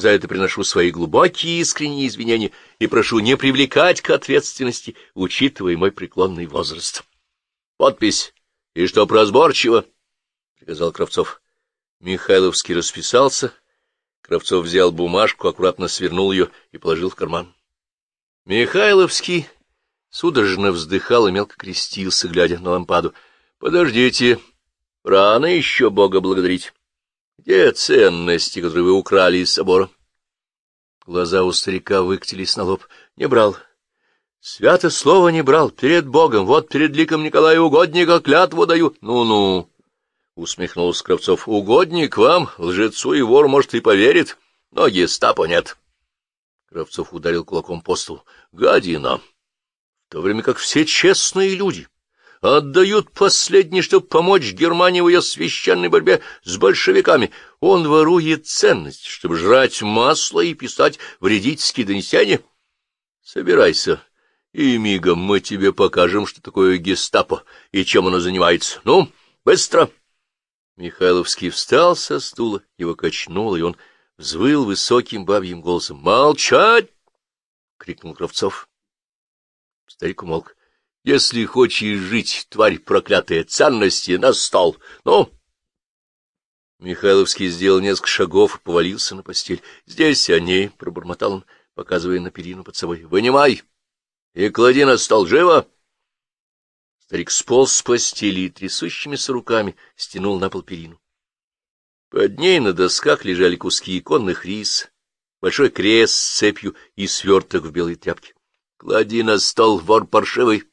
За это приношу свои глубокие искренние извинения и прошу не привлекать к ответственности, учитывая мой преклонный возраст. Подпись. И чтоб разборчиво, — приказал Кравцов. Михайловский расписался. Кравцов взял бумажку, аккуратно свернул ее и положил в карман. Михайловский судорожно вздыхал и мелко крестился, глядя на лампаду. — Подождите, рано еще Бога благодарить. Где ценности, которые вы украли из собора? Глаза у старика выкатились на лоб. Не брал. Свято слово не брал. Перед Богом, вот перед ликом Николая Угодника клятву даю. Ну-ну, усмехнулся Кравцов. Угодник вам, лжецу и вор, может, и поверит, но гестапо нет. Кравцов ударил кулаком по столу. Гадина! В то время как все честные люди отдают последний, чтобы помочь Германии в ее священной борьбе с большевиками. Он ворует ценность, чтобы жрать масло и писать вредительские донесения. Собирайся, и мигом мы тебе покажем, что такое гестапо и чем оно занимается. Ну, быстро!» Михайловский встал со стула, его качнуло, и он взвыл высоким бабьим голосом. «Молчать!» — крикнул Кравцов. Старик умолк. Если хочешь жить, тварь проклятая, ценности на стол. Ну? Михайловский сделал несколько шагов и повалился на постель. — Здесь они, — пробормотал он, показывая на перину под собой. — Вынимай и клади на стол. Живо! Старик сполз с постели и трясущимися руками стянул на пол перину. Под ней на досках лежали куски иконных рис, большой крест с цепью и сверток в белой тряпке. — Клади на стол, вор паршивый!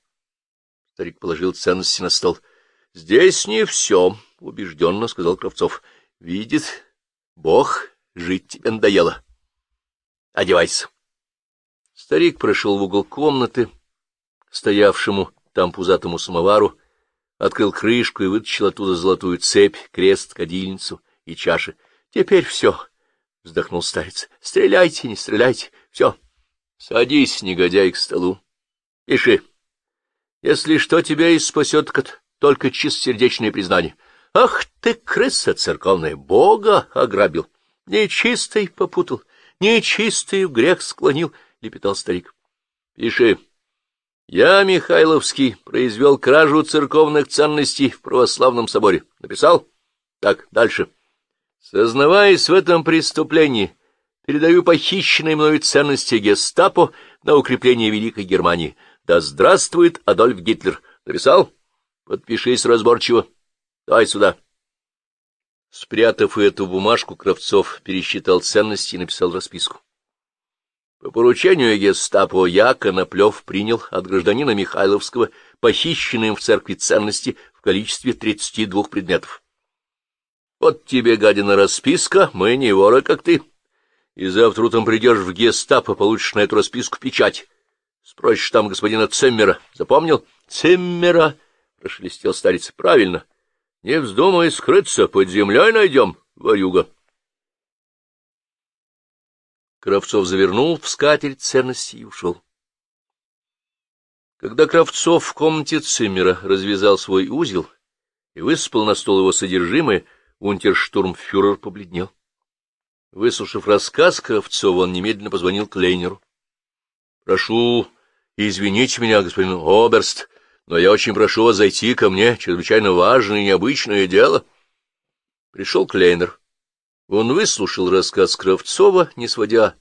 Старик положил ценности на стол. — Здесь не все, — убежденно сказал Кравцов. — Видит Бог, жить тебе надоело. Одевайся. Старик прошел в угол комнаты, стоявшему там пузатому самовару, открыл крышку и вытащил оттуда золотую цепь, крест, кадильницу и чаши. — Теперь все, — вздохнул старец. — Стреляйте, не стреляйте, все. Садись, негодяй, к столу. Пиши. Если что, тебя и спасет только чистосердечное признание. Ах ты, крыса церковная, Бога ограбил, нечистый попутал, нечистый в грех склонил, — лепетал старик. — Пиши. Я, Михайловский, произвел кражу церковных ценностей в православном соборе. Написал? Так, дальше. Сознаваясь в этом преступлении, передаю похищенные мною ценности гестапо на укрепление Великой Германии — да здравствует Адольф Гитлер! Написал? Подпишись разборчиво. Давай сюда. Спрятав эту бумажку, Кравцов пересчитал ценности и написал расписку. По поручению гестапо я, Коноплев, принял от гражданина Михайловского похищенные в церкви ценности в количестве тридцати двух предметов. Вот тебе, гадина, расписка, мы не воры, как ты. И завтра утром придешь в гестапо, получишь на эту расписку печать. Спросишь там господина Цеммера. Запомнил? Цеммера, — прошелестел старец. Правильно. Не вздумай скрыться, под землей найдем, ворюга. Кравцов завернул в скатерть ценности и ушел. Когда Кравцов в комнате Циммера развязал свой узел и высыпал на стол его содержимое, унтерштурмфюрер побледнел. Выслушав рассказ Кравцова, он немедленно позвонил Клейнеру. — Прошу Извините меня, господин Оберст, но я очень прошу вас зайти ко мне, чрезвычайно важное и необычное дело. Пришел Клейнер. Он выслушал рассказ Кравцова, не сводя